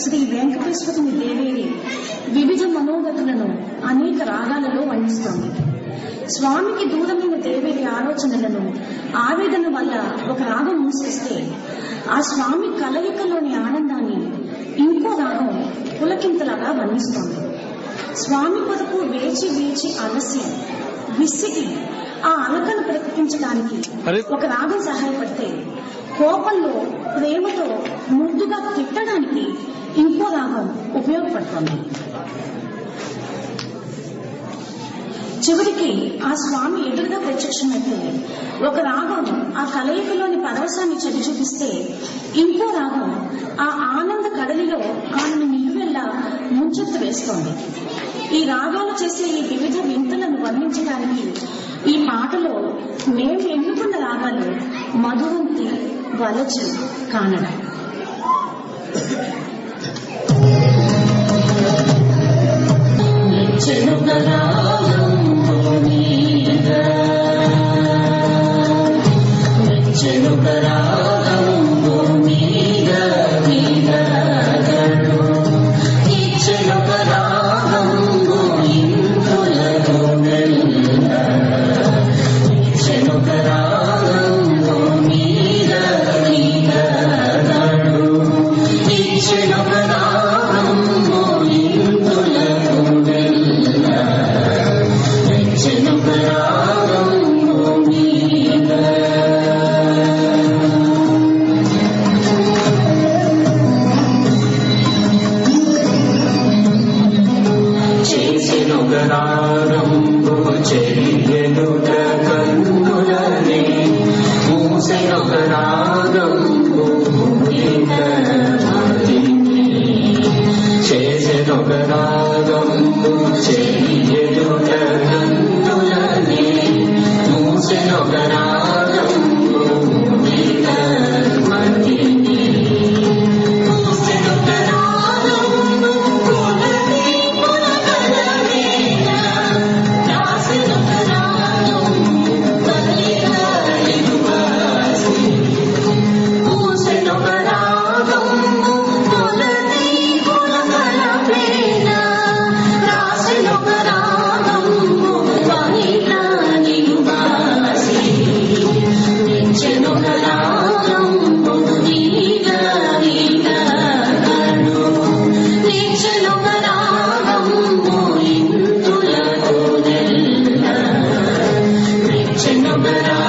శ్రీ వెంకటేశ్వరుని దేవేరి వివిధ మనోగతులను అనేక రాగాలలో వర్ణిస్తోంది స్వామికి దూరమైన దేవేరి ఆలోచనలను ఆవేదన వల్ల ఒక రాగం మూసేస్తే ఆ స్వామి కలయికలోని ఆనందాన్ని ఇంకో రాగం పులకింతలాగా వర్ణిస్తోంది స్వామి కొరకు వేచి వేచి అలసి విసిగి ఆ అలకను ప్రకటించడానికి. ఒక రాగం సహాయపడితే కోపంలో ప్రేమతో ముద్దుగా తిట్టడానికి ఇంకో రాగం ఉపయోగపడుతుంది చివరికి ఆ స్వామి ఎదురుగా ప్రత్యక్షమైతే ఒక రాగం ఆ కలయికలోని పరవశాన్ని చెడు చూపిస్తే ఇంకో రాగం ఆ ఆనంద కడలిలో ఆమెను నిలువెల్లా ముంచెత్తు వేస్తోంది. ఈ రాగాలు చేసే ఈ వివిధ వింతలను వర్ణించడానికి ఈ పాటలో మేము ఎన్నుకున్న రాగాలు మధువంతి వలచి కానడం. Channel नगराग से नगराग But